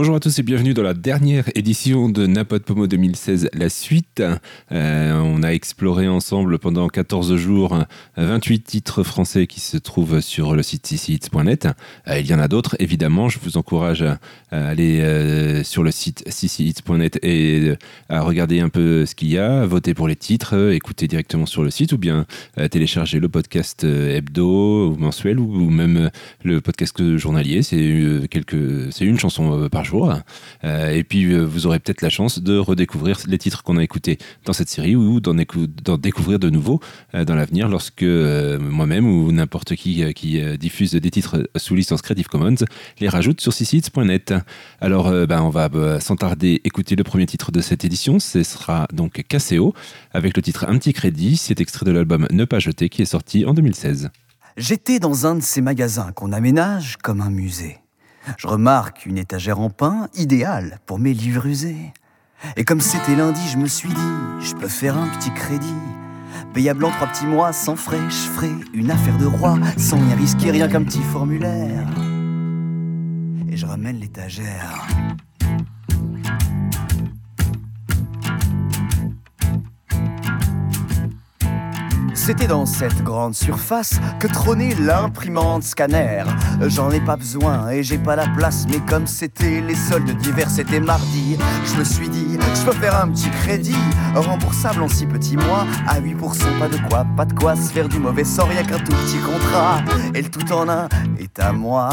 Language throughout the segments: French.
Bonjour à tous et bienvenue dans la dernière édition de Napot Pomo 2016, la suite. Euh, on a exploré ensemble pendant 14 jours 28 titres français qui se trouvent sur le site cchits.net. Euh, il y en a d'autres, évidemment. Je vous encourage à, aller euh, sur le site cchits.net et à regarder un peu ce qu'il y a, voter pour les titres, écouter directement sur le site ou bien télécharger le podcast hebdo ou mensuel ou, même le podcast journalier. C'est quelques, c'est une chanson par jour euh, et puis, euh, vous aurez peut-être la chance de redécouvrir les titres qu'on a écoutés dans cette série ou d'en découvrir de nouveaux euh, dans l'avenir lorsque moi-même ou n'importe qui qui diffuse des titres sous licence Creative Commons les rajoute sur ccs.net. Alors, ben, on va sans tarder écouter le premier titre de cette édition. Ce sera donc Caseo avec le titre Un petit crédit. C'est extrait de l'album Ne pas jeter qui est sorti en 2016. J'étais dans un de ces magasins qu'on aménage comme un musée. Je remarque une étagère en pain, idéale pour mes livres usés. Et comme c'était lundi, je me suis dit, je peux faire un petit crédit. Payable en trois petits mois, sans frais, je ferai une affaire de roi, sans rien risquer, rien qu'un petit formulaire. Et je ramène l'étagère. C'était dans cette grande surface que trônait l'imprimante scanner. J'en ai pas besoin et j'ai pas la place, mais comme c'était les soldes d'hiver, c'était mardi. Je me suis dit, je peux faire un petit crédit, remboursable en six petits mois, à 8%, pas de quoi, pas de quoi se faire du mauvais sort, rien qu'un tout petit contrat, et le tout en un est à moi.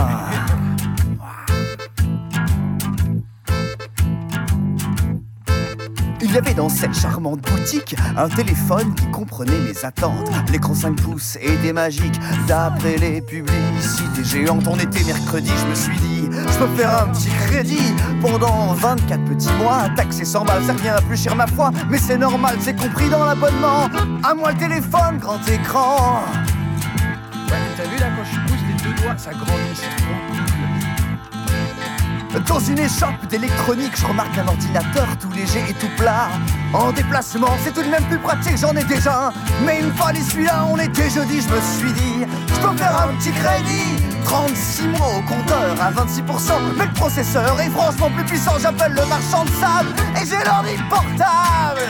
Il y avait dans cette charmante boutique un téléphone qui comprenait mes attentes. L'écran 5 pouces était magique. D'après les publicités géantes, on était mercredi. Je me suis dit, je peux faire un petit crédit pendant 24 petits mois. Taxé 100 balles, ça revient à plus cher ma foi. Mais c'est normal, c'est compris dans l'abonnement. À moi le téléphone, grand écran. Ouais, t'as vu là quand pousse les deux doigts, ça grandit, dans une échoppe d'électronique, je remarque un ordinateur tout léger et tout plat. En déplacement, c'est tout de même plus pratique, j'en ai déjà un. Mais une fois les celui-là, on était jeudi, je me suis dit, je peux faire un petit crédit. 36 mois au compteur à 26%, mais le processeur est franchement plus puissant. J'appelle le marchand de sable et j'ai l'ordi portable.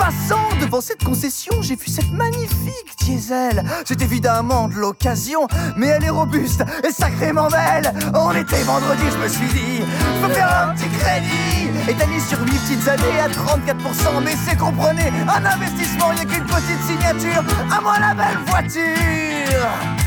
Passant devant cette concession, j'ai vu cette magnifique diesel. C'est évidemment de l'occasion, mais elle est robuste et sacrément belle. On était vendredi, je me suis dit, peux faire un petit crédit. Étalé sur 8 petites années à 34%, mais c'est comprenez, un investissement, il a qu'une petite signature. À moi la belle voiture.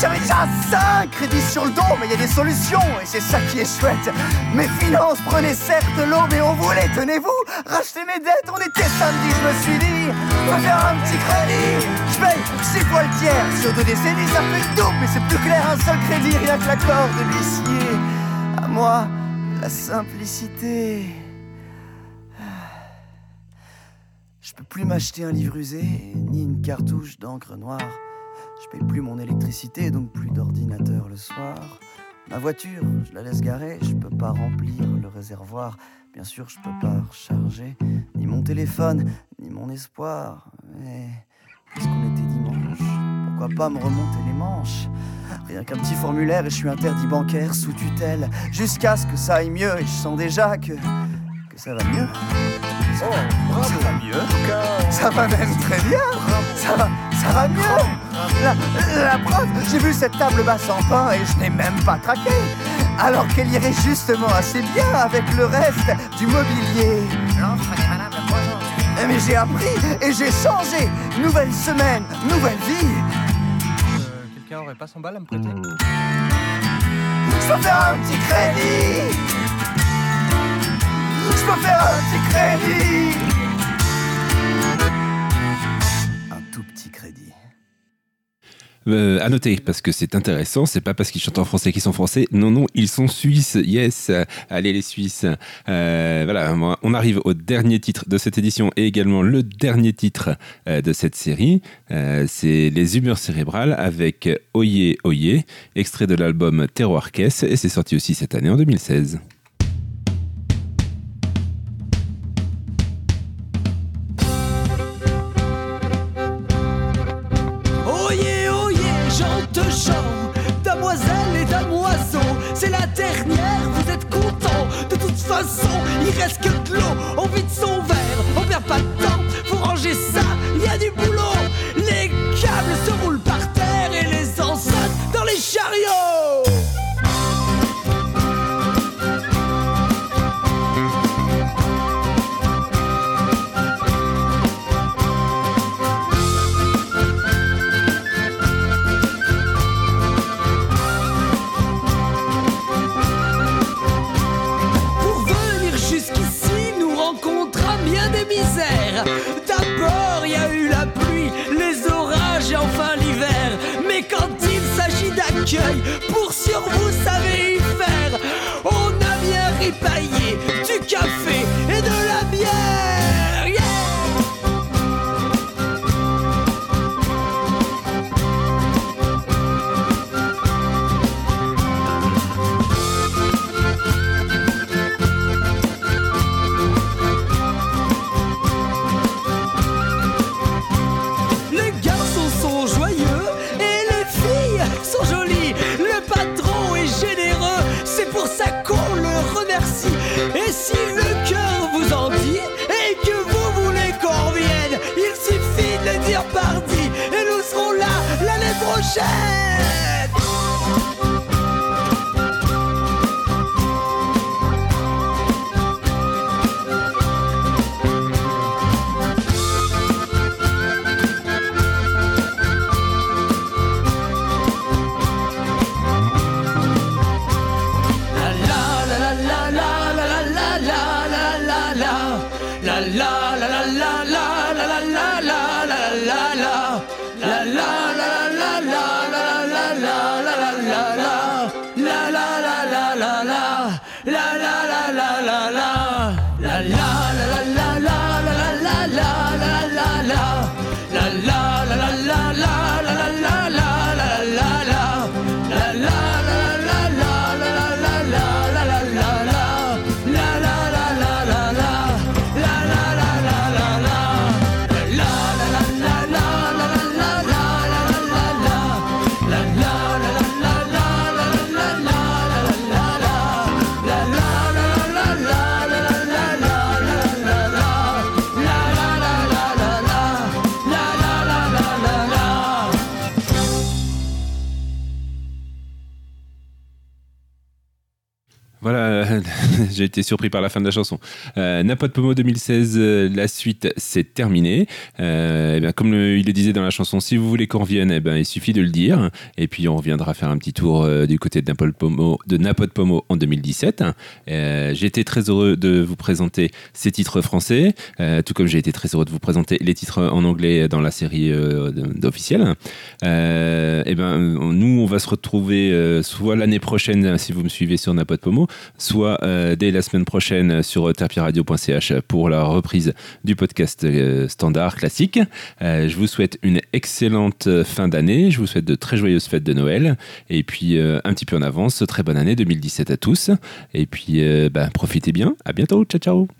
J'avais déjà 5 crédits sur le dos, mais il y a des solutions et c'est ça qui est chouette. Mes finances prenaient certes l'eau, mais on voulait, tenez-vous, racheter mes dettes. On était samedi, je me suis dit, faut faire un petit crédit. Je paye 6 fois le tiers sur deux décennies, ça fait double, mais c'est plus clair, un seul crédit, rien que l'accord de l'huissier. À moi, la simplicité. Je peux plus m'acheter un livre usé, ni une cartouche d'encre noire. Je paye plus mon électricité, donc plus d'ordinateur le soir. Ma voiture, je la laisse garer, je peux pas remplir le réservoir. Bien sûr, je peux pas recharger ni mon téléphone, ni mon espoir. Mais puisqu'on était dimanche, pourquoi pas me remonter les manches? Rien qu'un petit formulaire et je suis interdit bancaire sous tutelle. Jusqu'à ce que ça aille mieux et je sens déjà que, que ça va mieux. Ça, oh, ça va mieux. Ça va même très bien. Ça va, ça va mieux. La, preuve, j'ai vu cette table basse en pain et je n'ai même pas craqué. Alors qu'elle irait justement assez bien avec le reste du mobilier. Mais j'ai appris et j'ai changé. Nouvelle semaine, nouvelle vie. Euh, quelqu'un aurait pas son bal à me prêter Je peux faire un petit crédit. Je peux faire un petit crédit. Euh, à noter, parce que c'est intéressant, c'est pas parce qu'ils chantent en français qu'ils sont français. Non, non, ils sont suisses. Yes, allez les Suisses. Euh, voilà, on arrive au dernier titre de cette édition et également le dernier titre euh, de cette série. c'est Les Humeurs cérébrales avec Oye Oye, extrait de l'album Terroir Caisse et c'est sorti aussi cette année en 2016. Il reste que de l'eau. On vide son Jay. Et si le cœur vous en dit et que vous voulez qu'on revienne, il suffit de dire parti et nous serons là l'année prochaine. la la la la. La la Voilà, j'ai été surpris par la fin de la chanson. Euh, Napote Pomo 2016, euh, la suite, c'est terminé. Euh, eh bien, comme il le disait dans la chanson, si vous voulez qu'on revienne, eh ben, il suffit de le dire. Et puis, on reviendra faire un petit tour euh, du côté de Pomo, de Pomo en 2017. Euh, j'ai été très heureux de vous présenter ces titres français, tout comme j'ai été très heureux de vous présenter les titres en anglais dans la série d'officielle. Euh, eh ben, nous, on va se retrouver soit l'année prochaine, si vous me suivez sur Napote Pomo, soit euh, dès la semaine prochaine sur terpiradio.ch pour la reprise du podcast euh, standard classique. Euh, je vous souhaite une excellente fin d'année. Je vous souhaite de très joyeuses fêtes de Noël. Et puis, un petit peu en avance, très bonne année 2017 à tous. Et puis, bah, profitez bien. À bientôt. Ciao, ciao.